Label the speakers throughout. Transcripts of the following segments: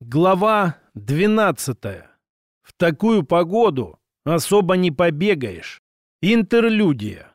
Speaker 1: Глава 12. В такую погоду особо не побегаешь. Интерлюдия.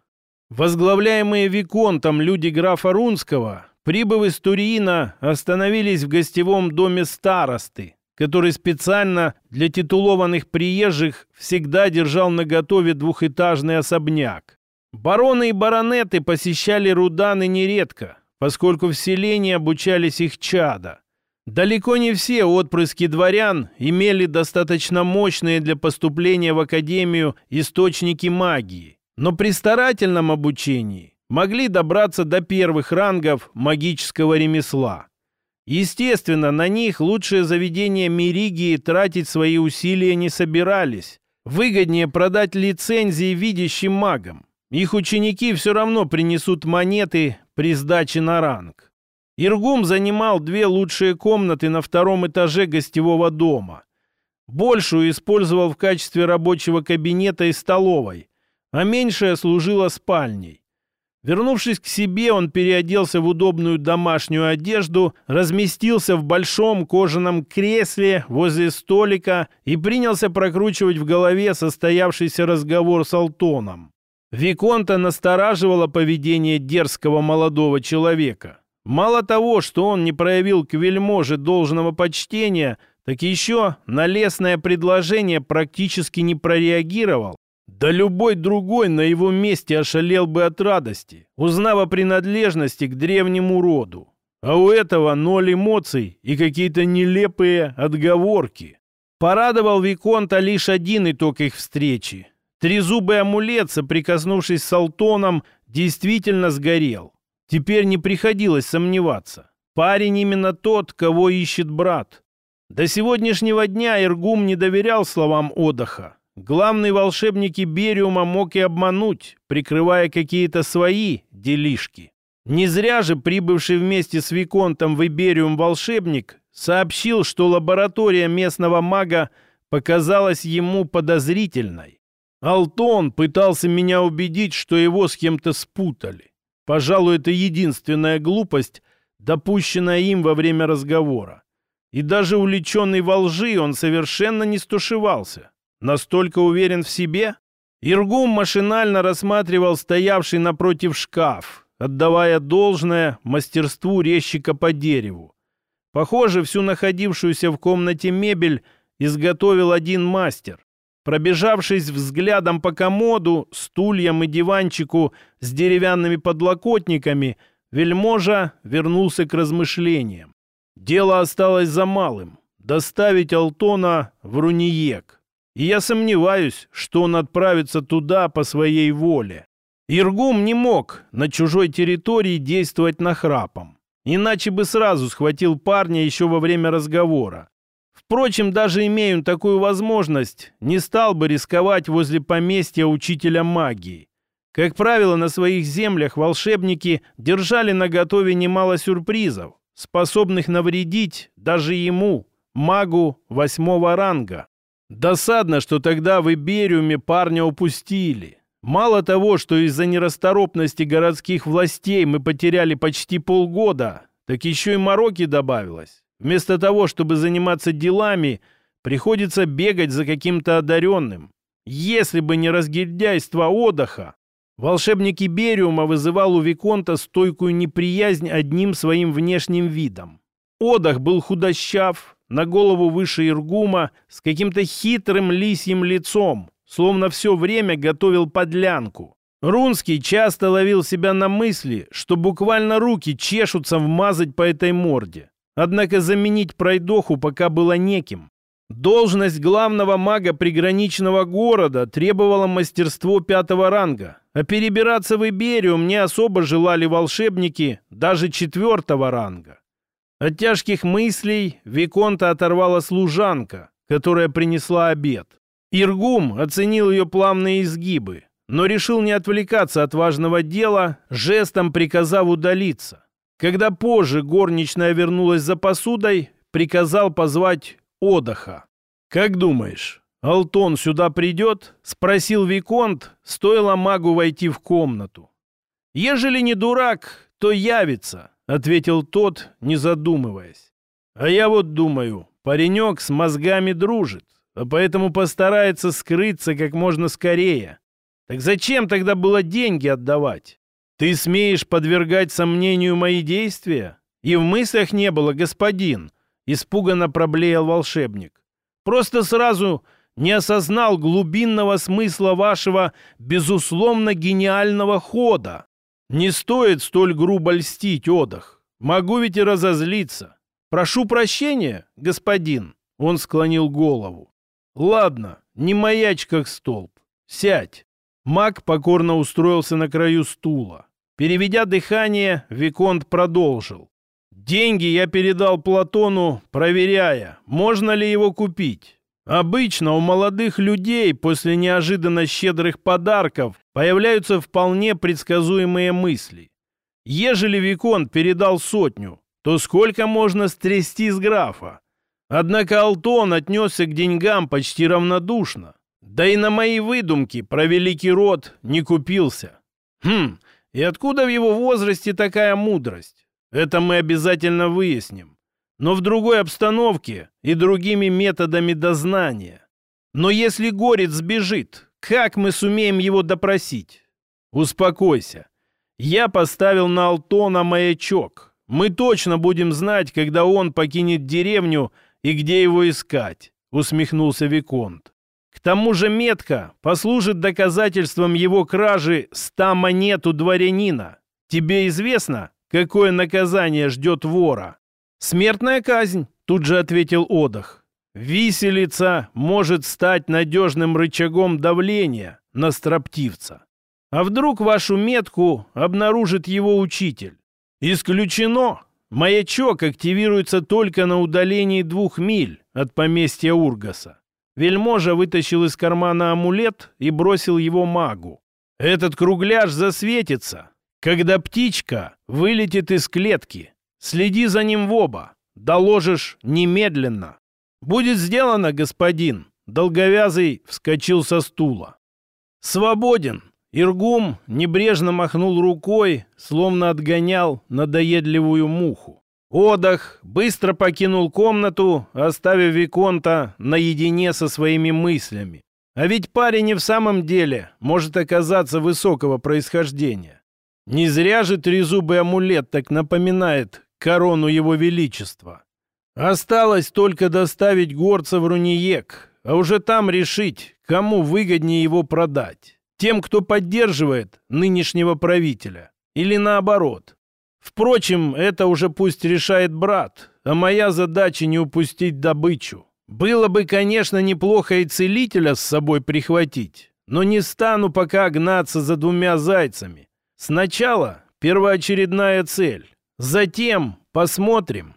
Speaker 1: Возглавляемые Виконтом люди графа Рунского, прибыв из Турина, остановились в гостевом доме старосты, который специально для титулованных приезжих всегда держал наготове двухэтажный особняк. Бароны и баронеты посещали Руданы нередко, поскольку в селении обучались их чада. Далеко не все отпрыски дворян имели достаточно мощные для поступления в академию источники магии, но при старательном обучении могли добраться до первых рангов магического ремесла. Естественно, на них лучшие заведения Меригии тратить свои усилия не собирались. Выгоднее продать лицензии видящим магам. Их ученики все равно принесут монеты при сдаче на ранг. Иргум занимал две лучшие комнаты на втором этаже гостевого дома. Большую использовал в качестве рабочего кабинета и столовой, а меньшая служила спальней. Вернувшись к себе, он переоделся в удобную домашнюю одежду, разместился в большом кожаном кресле возле столика и принялся прокручивать в голове состоявшийся разговор с Алтоном. Виконта настораживало поведение дерзкого молодого человека. Мало того, что он не проявил к вельможе должного почтения, так еще на лесное предложение практически не прореагировал. Да любой другой на его месте ошалел бы от радости, узнав о принадлежности к древнему роду. А у этого ноль эмоций и какие-то нелепые отговорки. Порадовал Виконта лишь один итог их встречи. Трезубый амулет, соприкоснувшись с Алтоном, действительно сгорел. Теперь не приходилось сомневаться. Парень именно тот, кого ищет брат. До сегодняшнего дня Иргум не доверял словам Одаха. Главный волшебник Ибериума мог и обмануть, прикрывая какие-то свои делишки. Не зря же прибывший вместе с Виконтом в Ибериум волшебник сообщил, что лаборатория местного мага показалась ему подозрительной. Алтон пытался меня убедить, что его с кем-то спутали. Пожалуй, это единственная глупость, допущенная им во время разговора. И даже увлеченный во лжи он совершенно не стушевался. Настолько уверен в себе? Иргум машинально рассматривал стоявший напротив шкаф, отдавая должное мастерству резчика по дереву. Похоже, всю находившуюся в комнате мебель изготовил один мастер. Пробежавшись взглядом по комоду, стульям и диванчику с деревянными подлокотниками, вельможа вернулся к размышлениям. Дело осталось за малым — доставить Алтона в Руниек. И я сомневаюсь, что он отправится туда по своей воле. Иргум не мог на чужой территории действовать нахрапом. Иначе бы сразу схватил парня еще во время разговора. Впрочем, даже имея такую возможность, не стал бы рисковать возле поместья учителя магии. Как правило, на своих землях волшебники держали наготове немало сюрпризов, способных навредить даже ему, магу восьмого ранга. Досадно, что тогда в Ибериуме парня упустили. Мало того, что из-за нерасторопности городских властей мы потеряли почти полгода, так еще и мороки добавилось. Вместо того, чтобы заниматься делами, приходится бегать за каким-то одаренным. Если бы не разгильдяйство отдыха, волшебник Ибериума вызывал у Виконта стойкую неприязнь одним своим внешним видом. Одах был худощав, на голову выше Иргума, с каким-то хитрым лисьим лицом, словно все время готовил подлянку. Рунский часто ловил себя на мысли, что буквально руки чешутся вмазать по этой морде. Однако заменить пройдоху пока было неким. Должность главного мага приграничного города требовала мастерство пятого ранга, а перебираться в Ибериум не особо желали волшебники даже четвертого ранга. От тяжких мыслей Виконта оторвала служанка, которая принесла обед. Иргум оценил ее плавные изгибы, но решил не отвлекаться от важного дела, жестом приказав удалиться. Когда позже горничная вернулась за посудой, приказал позвать Одаха. «Как думаешь, Алтон сюда придет?» — спросил Виконт, стоило магу войти в комнату. «Ежели не дурак, то явится», — ответил тот, не задумываясь. «А я вот думаю, паренек с мозгами дружит, а поэтому постарается скрыться как можно скорее. Так зачем тогда было деньги отдавать? Ты смеешь подвергать сомнению мои действия? И в мыслях не было, господин, испуганно проблеял волшебник. Просто сразу не осознал глубинного смысла вашего, безусловно, гениального хода. Не стоит столь грубо льстить, Одах. Могу ведь и разозлиться. Прошу прощения, господин. Он склонил голову. Ладно, не маячь как столб. Сядь. Маг покорно устроился на краю стула. Переведя дыхание, Виконт продолжил. «Деньги я передал Платону, проверяя, можно ли его купить. Обычно у молодых людей после неожиданно щедрых подарков появляются вполне предсказуемые мысли. Ежели Виконт передал сотню, то сколько можно стрясти с графа? Однако Алтон отнесся к деньгам почти равнодушно. Да и на мои выдумки про великий род не купился. Хм, и откуда в его возрасте такая мудрость? Это мы обязательно выясним. Но в другой обстановке и другими методами дознания. Но если Горец сбежит, как мы сумеем его допросить? Успокойся. Я поставил на Алтона маячок. Мы точно будем знать, когда он покинет деревню и где его искать, усмехнулся Виконт. К тому же метка послужит доказательством его кражи ста монет у дворянина. Тебе известно, какое наказание ждет вора? Смертная казнь, тут же ответил Одах. Виселица может стать надежным рычагом давления на строптивца. А вдруг вашу метку обнаружит его учитель? Исключено. Маячок активируется только на удалении двух миль от поместья Ургаса. Вельможа вытащил из кармана амулет и бросил его магу. «Этот кругляш засветится, когда птичка вылетит из клетки. Следи за ним в оба. Доложишь немедленно». «Будет сделано, господин!» Долговязый вскочил со стула. «Свободен!» Иргум небрежно махнул рукой, словно отгонял надоедливую муху. Одах быстро покинул комнату, оставив Виконта наедине со своими мыслями. А ведь парень и в самом деле может оказаться высокого происхождения. Не зря же трезубый амулет так напоминает корону его величества. Осталось только доставить горца в Руниек, а уже там решить, кому выгоднее его продать. Тем, кто поддерживает нынешнего правителя, или наоборот. Впрочем, это уже пусть решает брат, а моя задача не упустить добычу. Было бы, конечно, неплохо и целителя с собой прихватить, но не стану пока гнаться за двумя зайцами. Сначала первоочередная цель, затем посмотрим.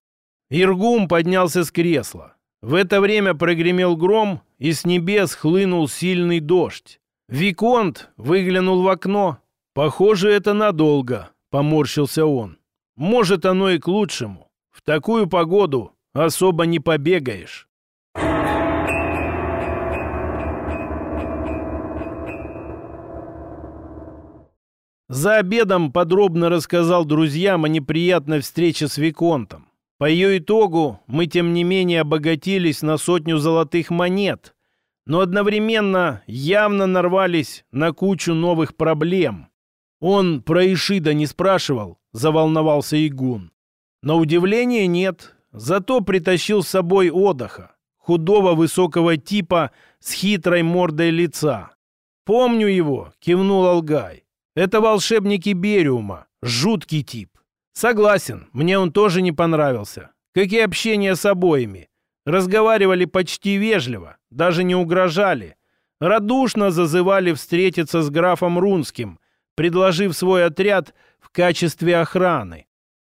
Speaker 1: Иргум поднялся с кресла. В это время прогремел гром, и с небес хлынул сильный дождь. Виконт выглянул в окно. «Похоже, это надолго», — поморщился он. Может, оно и к лучшему. В такую погоду особо не побегаешь. За обедом подробно рассказал друзьям о неприятной встрече с Виконтом. По ее итогу мы, тем не менее, обогатились на сотню золотых монет, но одновременно явно нарвались на кучу новых проблем. Он про Ишида не спрашивал, заволновался Игун. На удивление нет, зато притащил с собой отдыха, худого высокого типа с хитрой мордой лица. «Помню его», — кивнул Алгай. «Это волшебник Ибериума, жуткий тип. Согласен, мне он тоже не понравился, как и общение с обоими. Разговаривали почти вежливо, даже не угрожали. Радушно зазывали встретиться с графом Рунским, предложив свой отряд в качестве охраны.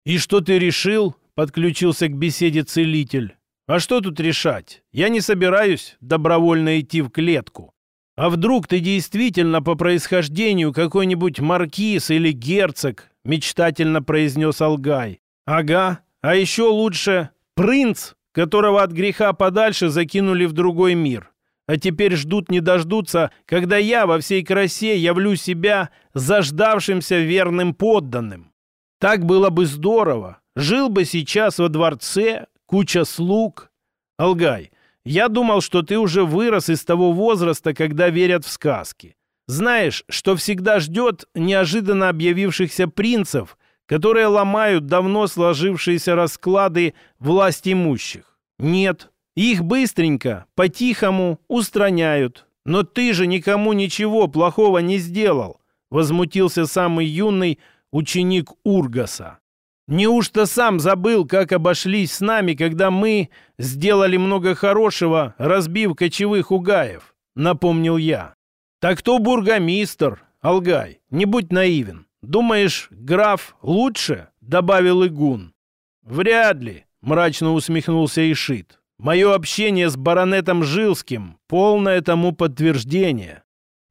Speaker 1: «И что ты решил?» — подключился к беседе целитель. «А что тут решать? Я не собираюсь добровольно идти в клетку. А вдруг ты действительно по происхождению какой-нибудь маркиз или герцог?» — мечтательно произнес Алгай. «Ага, а еще лучше принц, которого от греха подальше закинули в другой мир а теперь ждут не дождутся, когда я во всей красе явлю себя заждавшимся верным подданным. Так было бы здорово. Жил бы сейчас во дворце, куча слуг. Алгай, я думал, что ты уже вырос из того возраста, когда верят в сказки. Знаешь, что всегда ждет неожиданно объявившихся принцев, которые ломают давно сложившиеся расклады власть имущих. Нет, их быстренько, по-тихому устраняют. Но ты же никому ничего плохого не сделал, возмутился самый юный ученик Ургаса. Неужто сам забыл, как обошлись с нами, когда мы сделали много хорошего, разбив кочевых угаев? Напомнил я. Так кто бургомистр, Алгай, не будь наивен. Думаешь, граф лучше? Добавил Игун. Вряд ли, мрачно усмехнулся Ишит. Мое общение с баронетом Жилским — полное тому подтверждение.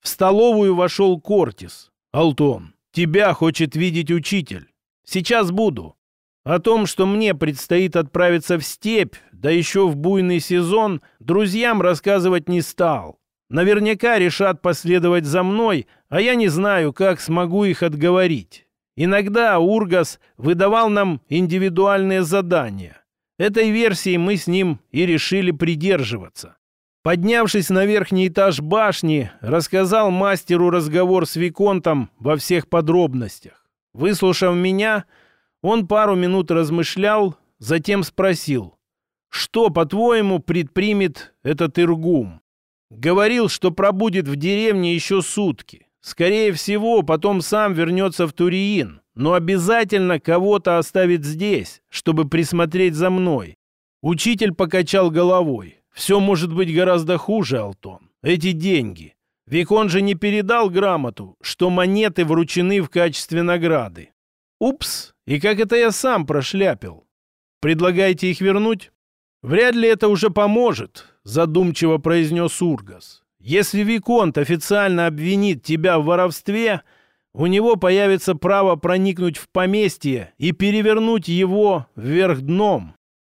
Speaker 1: В столовую вошел Кортис. Алтон, тебя хочет видеть учитель. Сейчас буду. О том, что мне предстоит отправиться в степь, да еще в буйный сезон, друзьям рассказывать не стал. Наверняка решат последовать за мной, а я не знаю, как смогу их отговорить. Иногда Ургас выдавал нам индивидуальные задания. Этой версии мы с ним и решили придерживаться. Поднявшись на верхний этаж башни, рассказал мастеру разговор с Виконтом во всех подробностях. Выслушав меня, он пару минут размышлял, затем спросил, что, по-твоему, предпримет этот Иргум? Говорил, что пробудет в деревне еще сутки. Скорее всего, потом сам вернется в Туриин, но обязательно кого-то оставит здесь, чтобы присмотреть за мной. Учитель покачал головой. Все может быть гораздо хуже, Алтон. Эти деньги. Викон же не передал грамоту, что монеты вручены в качестве награды. Упс, и как это я сам прошляпил? Предлагаете их вернуть? Вряд ли это уже поможет, задумчиво произнес Ургас. Если Виконт официально обвинит тебя в воровстве, у него появится право проникнуть в поместье и перевернуть его вверх дном.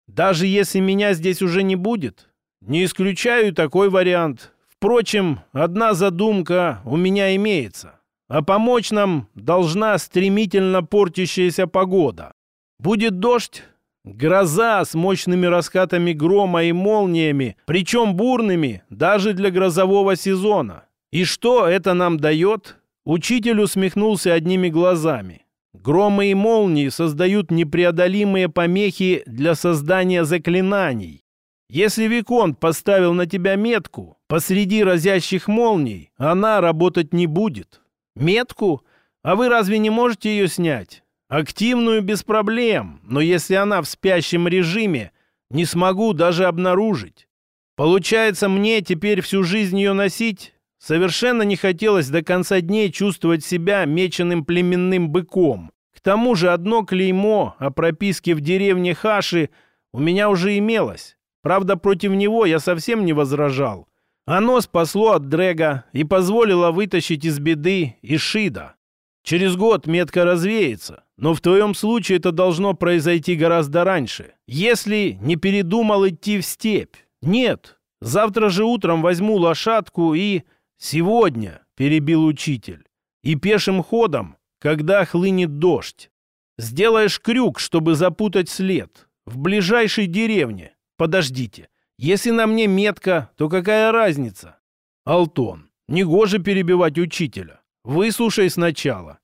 Speaker 1: Даже если меня здесь уже не будет, не исключаю такой вариант. Впрочем, одна задумка у меня имеется. А помочь нам должна стремительно портящаяся погода. Будет дождь, гроза с мощными раскатами грома и молниями, причем бурными даже для грозового сезона. И что это нам дает? Учитель усмехнулся одними глазами. Громы и молнии создают непреодолимые помехи для создания заклинаний. Если Виконт поставил на тебя метку, посреди разящих молний она работать не будет. Метку? А вы разве не можете ее снять? Активную без проблем, но если она в спящем режиме, не смогу даже обнаружить. Получается, мне теперь всю жизнь ее носить? Совершенно не хотелось до конца дней чувствовать себя меченым племенным быком. К тому же одно клеймо о прописке в деревне Хаши у меня уже имелось. Правда, против него я совсем не возражал. Оно спасло от Дрэга и позволило вытащить из беды Ишида. Через год метка развеется, но в твоем случае это должно произойти гораздо раньше. Если не передумал идти в степь. Нет, завтра же утром возьму лошадку и... Сегодня, перебил учитель. И пешим ходом, когда хлынет дождь. Сделаешь крюк, чтобы запутать след. В ближайшей деревне. Подождите, если на мне метка, то какая разница? Алтон, негоже перебивать учителя. Выслушай сначала.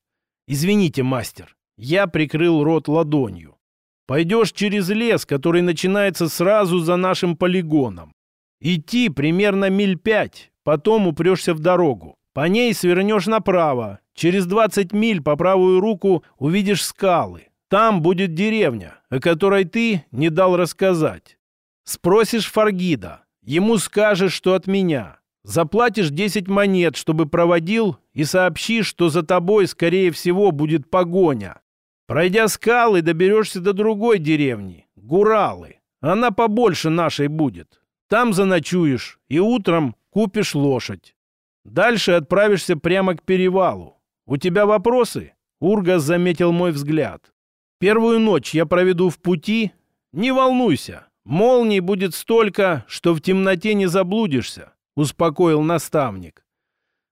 Speaker 1: Извините, мастер, я прикрыл рот ладонью. Пойдешь через лес, который начинается сразу за нашим полигоном. Идти примерно миль пять, потом упрешься в дорогу. По ней свернешь направо. Через 20 миль по правую руку увидишь скалы. Там будет деревня, о которой ты не дал рассказать. Спросишь Фаргида, ему скажешь, что от меня. Заплатишь 10 монет, чтобы проводил, и сообщишь, что за тобой, скорее всего, будет погоня. Пройдя скалы, доберешься до другой деревни, Гуралы. Она побольше нашей будет. Там заночуешь и утром купишь лошадь. Дальше отправишься прямо к перевалу. У тебя вопросы? Ургас заметил мой взгляд. Первую ночь я проведу в пути. Не волнуйся, Молний будет столько, что в темноте не заблудишься, успокоил наставник.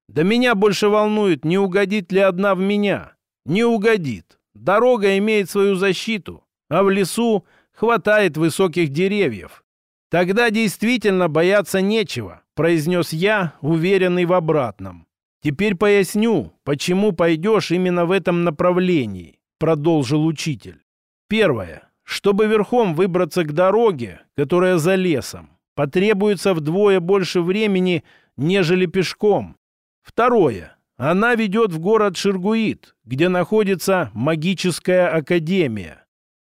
Speaker 1: Да меня больше волнует, не угодит ли одна в меня. Не угодит. Дорога имеет свою защиту, а в лесу хватает высоких деревьев. Тогда действительно бояться нечего, произнес я, уверенный в обратном. Теперь поясню, почему пойдешь именно в этом направлении, продолжил учитель. Первое. Чтобы верхом выбраться к дороге, которая за лесом, потребуется вдвое больше времени, нежели пешком. Второе. Она ведет в город Ширгуит, где находится магическая академия.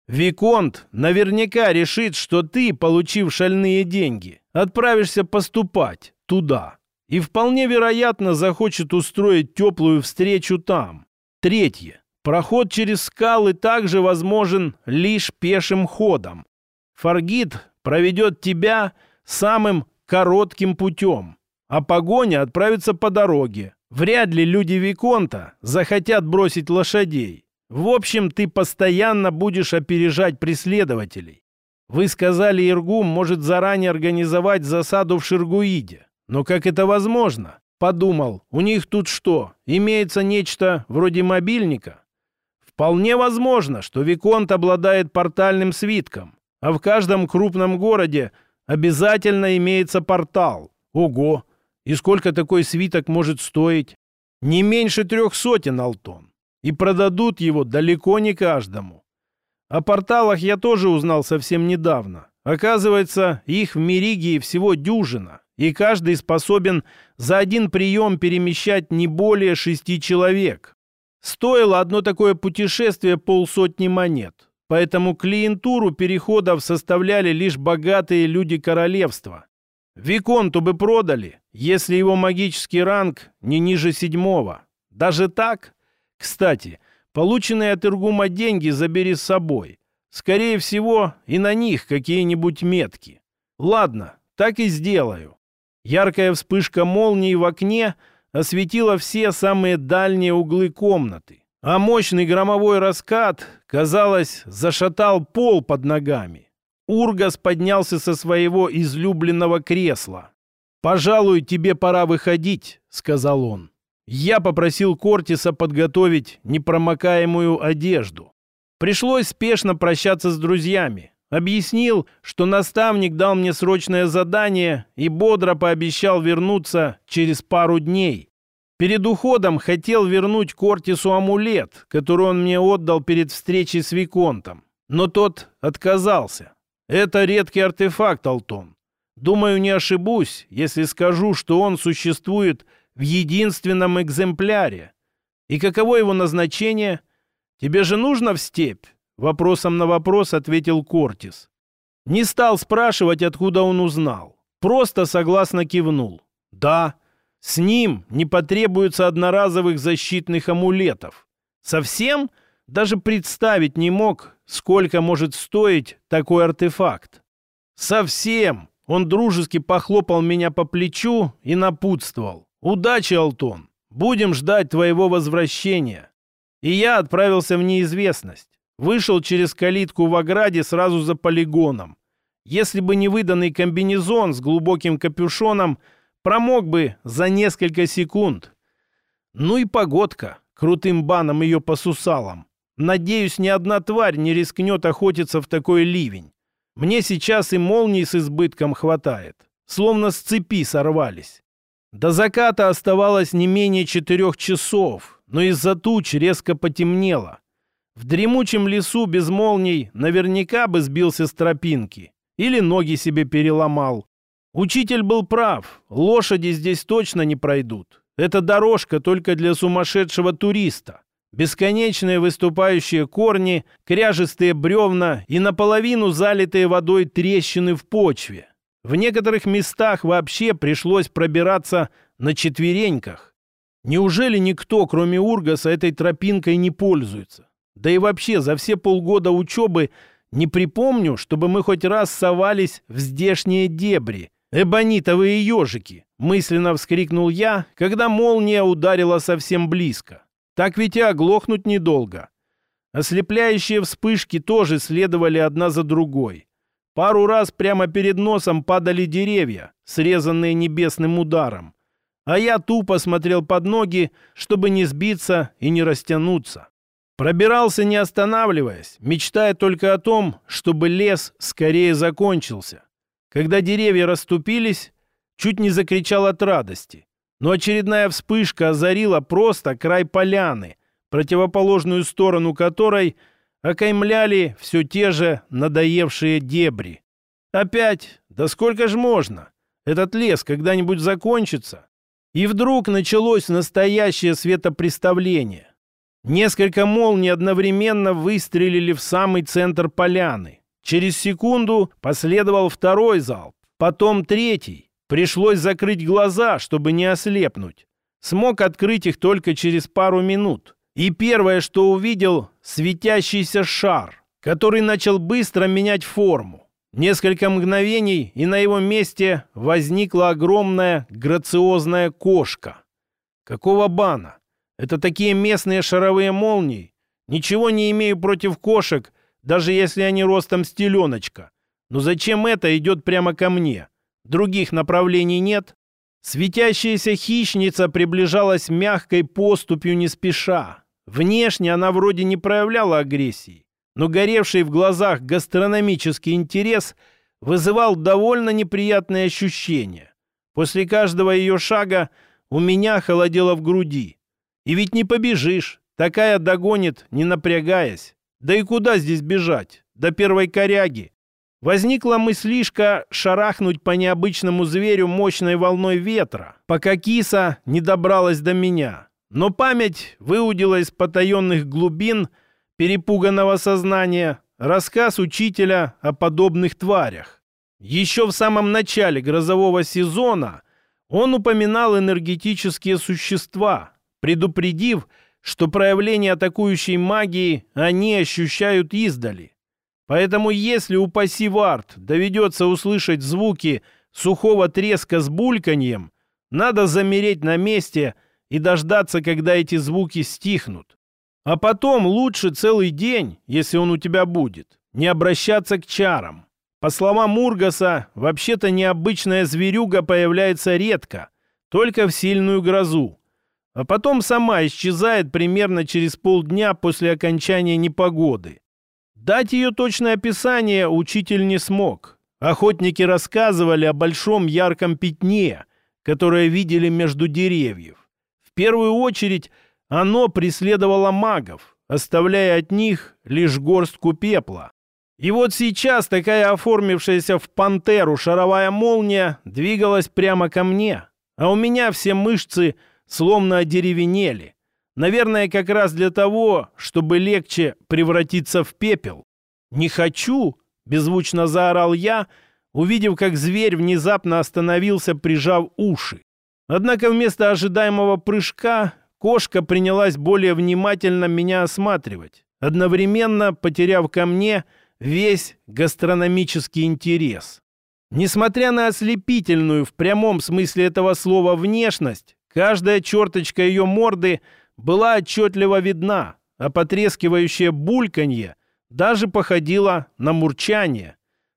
Speaker 1: Виконт наверняка решит, что ты, получив шальные деньги, отправишься поступать туда. И вполне вероятно захочет устроить теплую встречу там. Третье. Проход через скалы также возможен лишь пешим ходом. Фаргит проведет тебя самым коротким путем, а погоня отправится по дороге. Вряд ли люди Виконта захотят бросить лошадей. В общем, ты постоянно будешь опережать преследователей. Вы сказали, Иргум может заранее организовать засаду в Ширгуиде. Но как это возможно? Подумал, у них тут что, имеется нечто вроде мобильника? Вполне возможно, что Виконт обладает портальным свитком, а в каждом крупном городе обязательно имеется портал. Ого! И сколько такой свиток может стоить? Не меньше трех сотен алтон и продадут его далеко не каждому. О порталах я тоже узнал совсем недавно. Оказывается, их в Меригии всего дюжина, и каждый способен за один прием перемещать не более шести человек. Стоило одно такое путешествие полсотни монет, поэтому клиентуру переходов составляли лишь богатые люди королевства. Виконту бы продали, если его магический ранг не ниже седьмого. Даже так кстати, полученные от Иргума деньги забери с собой. Скорее всего, и на них какие-нибудь метки. Ладно, так и сделаю. Яркая вспышка молнии в окне осветила все самые дальние углы комнаты, а мощный громовой раскат, казалось, зашатал пол под ногами. Ургас поднялся со своего излюбленного кресла. «Пожалуй, тебе пора выходить», — сказал он. Я попросил Кортиса подготовить непромокаемую одежду. Пришлось спешно прощаться с друзьями. Объяснил, что наставник дал мне срочное задание и бодро пообещал вернуться через пару дней. Перед уходом хотел вернуть Кортису амулет, который он мне отдал перед встречей с Виконтом. Но тот отказался. Это редкий артефакт, Алтон. Думаю, не ошибусь, если скажу, что он существует в единственном экземпляре. И каково его назначение? Тебе же нужно в степь? Вопросом на вопрос ответил Кортис. Не стал спрашивать, откуда он узнал. Просто согласно кивнул. Да, с ним не потребуется одноразовых защитных амулетов. Совсем? Даже представить не мог, сколько может стоить такой артефакт. Совсем! Он дружески похлопал меня по плечу и напутствовал. «Удачи, Алтон! Будем ждать твоего возвращения!» И я отправился в неизвестность. Вышел через калитку в ограде сразу за полигоном. Если бы не выданный комбинезон с глубоким капюшоном, промок бы за несколько секунд. Ну и погодка, крутым баном ее по сусалам. Надеюсь, ни одна тварь не рискнет охотиться в такой ливень. Мне сейчас и молний с избытком хватает. Словно с цепи сорвались. До заката оставалось не менее четырех часов, но из-за туч резко потемнело. В дремучем лесу без молний наверняка бы сбился с тропинки или ноги себе переломал. Учитель был прав, лошади здесь точно не пройдут. Это дорожка только для сумасшедшего туриста. Бесконечные выступающие корни, кряжестые бревна и наполовину залитые водой трещины в почве. В некоторых местах вообще пришлось пробираться на четвереньках. Неужели никто, кроме Ургаса, этой тропинкой не пользуется? Да и вообще, за все полгода учебы не припомню, чтобы мы хоть раз совались в здешние дебри. «Эбонитовые ежики!» — мысленно вскрикнул я, когда молния ударила совсем близко. Так ведь и оглохнуть недолго. Ослепляющие вспышки тоже следовали одна за другой. Пару раз прямо перед носом падали деревья, срезанные небесным ударом. А я тупо смотрел под ноги, чтобы не сбиться и не растянуться. Пробирался не останавливаясь, мечтая только о том, чтобы лес скорее закончился. Когда деревья расступились, чуть не закричал от радости. Но очередная вспышка озарила просто край поляны, противоположную сторону которой окаймляли все те же надоевшие дебри. Опять? Да сколько ж можно? Этот лес когда-нибудь закончится? И вдруг началось настоящее светопреставление. Несколько молний одновременно выстрелили в самый центр поляны. Через секунду последовал второй залп, потом третий. Пришлось закрыть глаза, чтобы не ослепнуть. Смог открыть их только через пару минут. И первое, что увидел, светящийся шар, который начал быстро менять форму. Несколько мгновений, и на его месте возникла огромная грациозная кошка. Какого бана? Это такие местные шаровые молнии. Ничего не имею против кошек, даже если они ростом с теленочка. Но зачем это идет прямо ко мне? Других направлений нет. Светящаяся хищница приближалась мягкой поступью не спеша. Внешне она вроде не проявляла агрессии но горевший в глазах гастрономический интерес вызывал довольно неприятные ощущения. После каждого ее шага у меня холодело в груди. И ведь не побежишь, такая догонит, не напрягаясь. Да и куда здесь бежать? До первой коряги. Возникла мыслишка шарахнуть по необычному зверю мощной волной ветра, пока киса не добралась до меня. Но память выудила из потаенных глубин – перепуганного сознания рассказ учителя о подобных тварях. Еще в самом начале грозового сезона он упоминал энергетические существа, предупредив, что проявление атакующей магии они ощущают издали. Поэтому если у пассивард доведется услышать звуки сухого треска с бульканьем, надо замереть на месте и дождаться, когда эти звуки стихнут. А потом лучше целый день, если он у тебя будет, не обращаться к чарам. По словам Мургаса, вообще-то необычная зверюга появляется редко, только в сильную грозу. А потом сама исчезает примерно через полдня после окончания непогоды. Дать ее точное описание учитель не смог. Охотники рассказывали о большом ярком пятне, которое видели между деревьев. В первую очередь оно преследовало магов, оставляя от них лишь горстку пепла. И вот сейчас такая оформившаяся в пантеру шаровая молния двигалась прямо ко мне, а у меня все мышцы словно одеревенели. Наверное, как раз для того, чтобы легче превратиться в пепел. «Не хочу!» — беззвучно заорал я, увидев, как зверь внезапно остановился, прижав уши. Однако вместо ожидаемого прыжка Кошка принялась более внимательно меня осматривать, одновременно потеряв ко мне весь гастрономический интерес. Несмотря на ослепительную в прямом смысле этого слова внешность, каждая черточка ее морды была отчетливо видна, а потрескивающее бульканье даже походило на мурчание.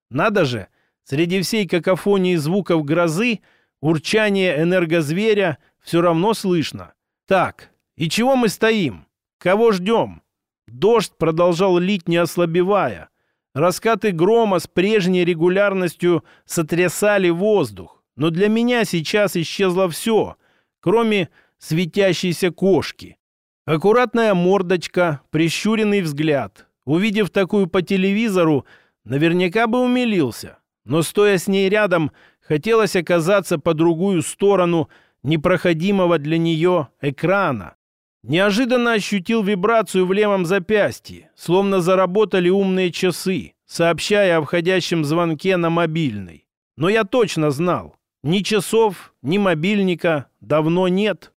Speaker 1: Надо же, среди всей какофонии звуков грозы урчание энергозверя все равно слышно. Так, и чего мы стоим? Кого ждем? Дождь продолжал лить, не ослабевая. Раскаты грома с прежней регулярностью сотрясали воздух. Но для меня сейчас исчезло все, кроме светящейся кошки. Аккуратная мордочка, прищуренный взгляд. Увидев такую по телевизору, наверняка бы умилился. Но стоя с ней рядом, хотелось оказаться по другую сторону – непроходимого для нее экрана. Неожиданно ощутил вибрацию в левом запястье, словно заработали умные часы, сообщая о входящем звонке на мобильный. Но я точно знал, ни часов, ни мобильника давно нет.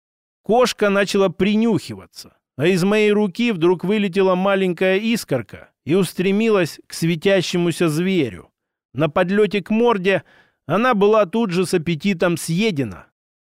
Speaker 1: Кошка начала принюхиваться, а из моей руки вдруг вылетела маленькая искорка и устремилась к светящемуся зверю. На подлете к морде она была тут же с аппетитом съедена,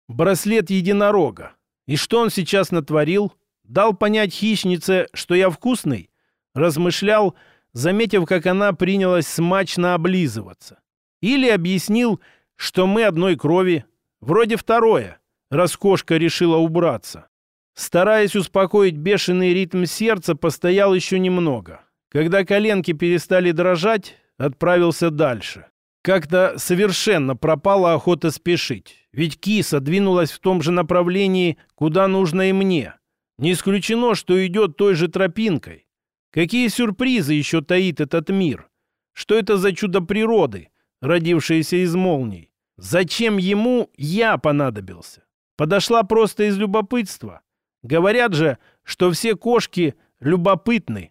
Speaker 1: Браслет единорога. И что он сейчас натворил? Дал понять хищнице, что я вкусный? Размышлял, заметив, как она принялась смачно облизываться. Или объяснил, что мы одной крови. Вроде второе, раз решила убраться. Стараясь успокоить бешеный ритм сердца, постоял еще немного. Когда коленки перестали дрожать, отправился дальше. Как-то совершенно пропала охота спешить. Ведь киса двинулась в том же направлении, куда нужно и мне. Не исключено, что идет той же тропинкой. Какие сюрпризы еще таит этот мир? Что это за чудо природы, родившееся из молний? Зачем ему я понадобился? Подошла просто из любопытства. Говорят же, что все кошки любопытны.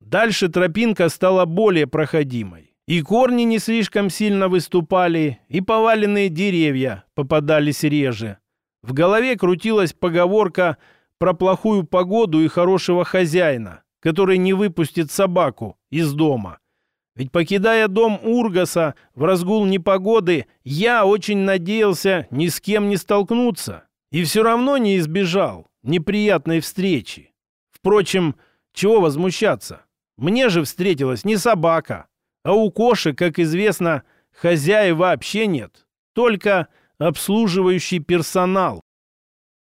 Speaker 1: Дальше тропинка стала более проходимой. И корни не слишком сильно выступали, и поваленные деревья попадались реже. В голове крутилась поговорка про плохую погоду и хорошего хозяина, который не выпустит собаку из дома. Ведь покидая дом Ургаса в разгул непогоды, я очень надеялся ни с кем не столкнуться. И все равно не избежал неприятной встречи. Впрочем, чего возмущаться? Мне же встретилась не собака, а у кошек, как известно, хозяев вообще нет, только обслуживающий персонал.